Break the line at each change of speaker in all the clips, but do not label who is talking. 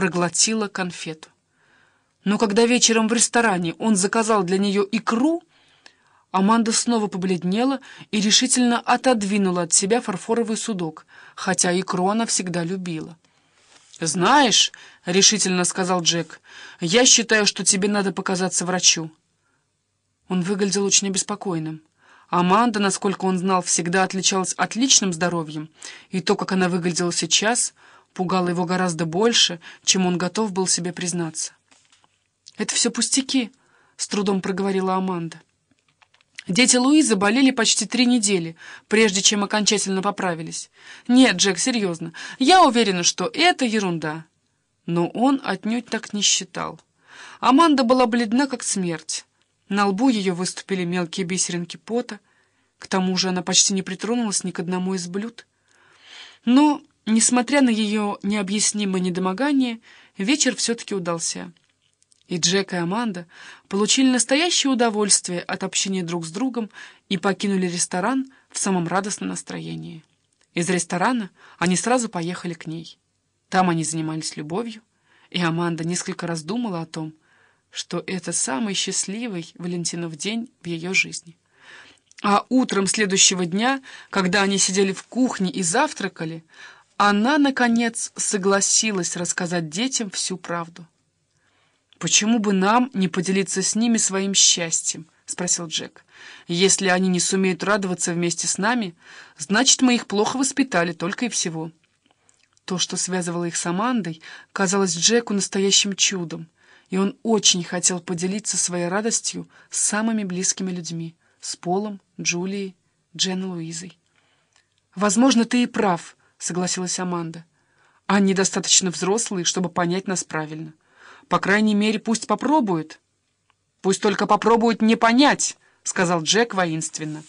проглотила конфету. Но когда вечером в ресторане он заказал для нее икру, Аманда снова побледнела и решительно отодвинула от себя фарфоровый судок, хотя икру она всегда любила. «Знаешь», — решительно сказал Джек, — «я считаю, что тебе надо показаться врачу». Он выглядел очень обеспокоенным. Аманда, насколько он знал, всегда отличалась отличным здоровьем, и то, как она выглядела сейчас, пугало его гораздо больше, чем он готов был себе признаться. «Это все пустяки», — с трудом проговорила Аманда. Дети Луизы болели почти три недели, прежде чем окончательно поправились. Нет, Джек, серьезно, я уверена, что это ерунда. Но он отнюдь так не считал. Аманда была бледна, как смерть. На лбу ее выступили мелкие бисеринки пота. К тому же она почти не притронулась ни к одному из блюд. Но, несмотря на ее необъяснимое недомогание, вечер все-таки удался. И Джек и Аманда получили настоящее удовольствие от общения друг с другом и покинули ресторан в самом радостном настроении. Из ресторана они сразу поехали к ней. Там они занимались любовью, и Аманда несколько раз думала о том, что это самый счастливый Валентинов день в ее жизни. А утром следующего дня, когда они сидели в кухне и завтракали, она, наконец, согласилась рассказать детям всю правду. «Почему бы нам не поделиться с ними своим счастьем?» — спросил Джек. «Если они не сумеют радоваться вместе с нами, значит, мы их плохо воспитали только и всего». То, что связывало их с Амандой, казалось Джеку настоящим чудом, и он очень хотел поделиться своей радостью с самыми близкими людьми — с Полом, Джулией, Джен Луизой. «Возможно, ты и прав», — согласилась Аманда. «Они достаточно взрослые, чтобы понять нас правильно». По крайней мере, пусть попробуют. Пусть только попробуют не понять, сказал Джек воинственно.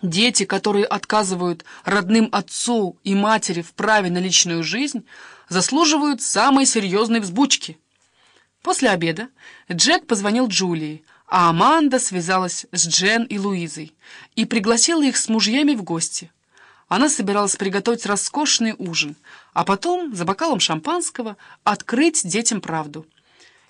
Дети, которые отказывают родным отцу и матери в праве на личную жизнь, заслуживают самой серьезной взбучки. После обеда Джек позвонил Джулии, а Аманда связалась с Джен и Луизой и пригласила их с мужьями в гости. Она собиралась приготовить роскошный ужин, а потом, за бокалом шампанского, открыть детям правду.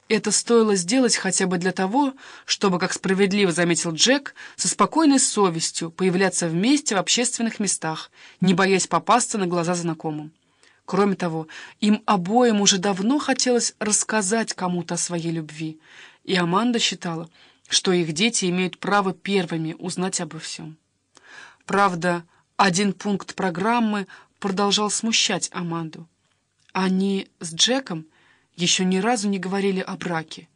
Это стоило сделать хотя бы для того, чтобы, как справедливо заметил Джек, со спокойной совестью появляться вместе в общественных местах, не боясь попасться на глаза знакомым. Кроме того, им обоим уже давно хотелось рассказать кому-то о своей любви, и Аманда считала, что их дети имеют право первыми узнать обо всем. Правда, один пункт программы продолжал смущать Аманду. Они с Джеком еще ни разу не говорили о браке,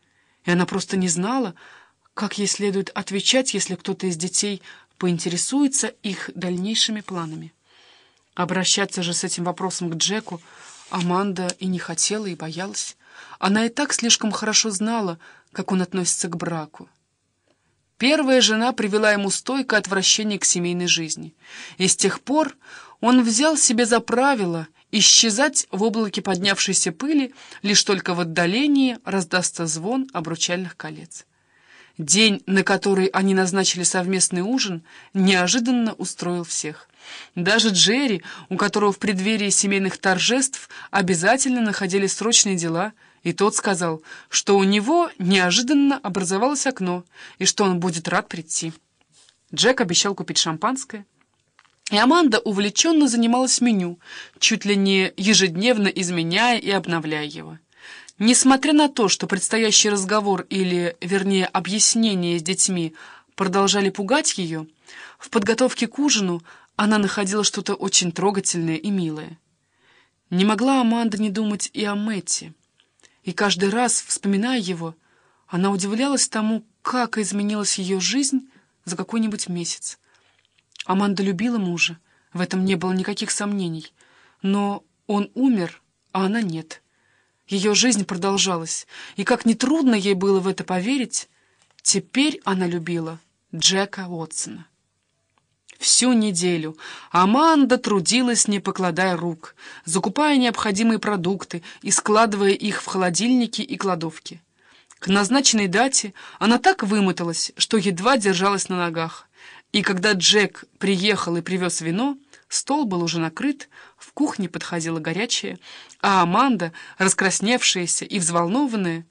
и она просто не знала, как ей следует отвечать, если кто-то из детей поинтересуется их дальнейшими планами. Обращаться же с этим вопросом к Джеку Аманда и не хотела, и боялась. Она и так слишком хорошо знала, как он относится к браку. Первая жена привела ему стойкое отвращение к семейной жизни, и с тех пор он взял себе за правило исчезать в облаке поднявшейся пыли, лишь только в отдалении раздастся звон обручальных колец. День, на который они назначили совместный ужин, неожиданно устроил всех. Даже Джерри, у которого в преддверии семейных торжеств обязательно находились срочные дела – и тот сказал, что у него неожиданно образовалось окно, и что он будет рад прийти. Джек обещал купить шампанское. И Аманда увлеченно занималась меню, чуть ли не ежедневно изменяя и обновляя его. Несмотря на то, что предстоящий разговор или, вернее, объяснение с детьми продолжали пугать ее, в подготовке к ужину она находила что-то очень трогательное и милое. Не могла Аманда не думать и о Мэтте. И каждый раз, вспоминая его, она удивлялась тому, как изменилась ее жизнь за какой-нибудь месяц. Аманда любила мужа, в этом не было никаких сомнений. Но он умер, а она нет. Ее жизнь продолжалась, и как нетрудно ей было в это поверить, теперь она любила Джека Уотсона. Всю неделю Аманда трудилась, не покладая рук, закупая необходимые продукты и складывая их в холодильники и кладовки. К назначенной дате она так вымоталась, что едва держалась на ногах. И когда Джек приехал и привез вино, стол был уже накрыт, в кухне подходило горячее, а Аманда, раскрасневшаяся и взволнованная,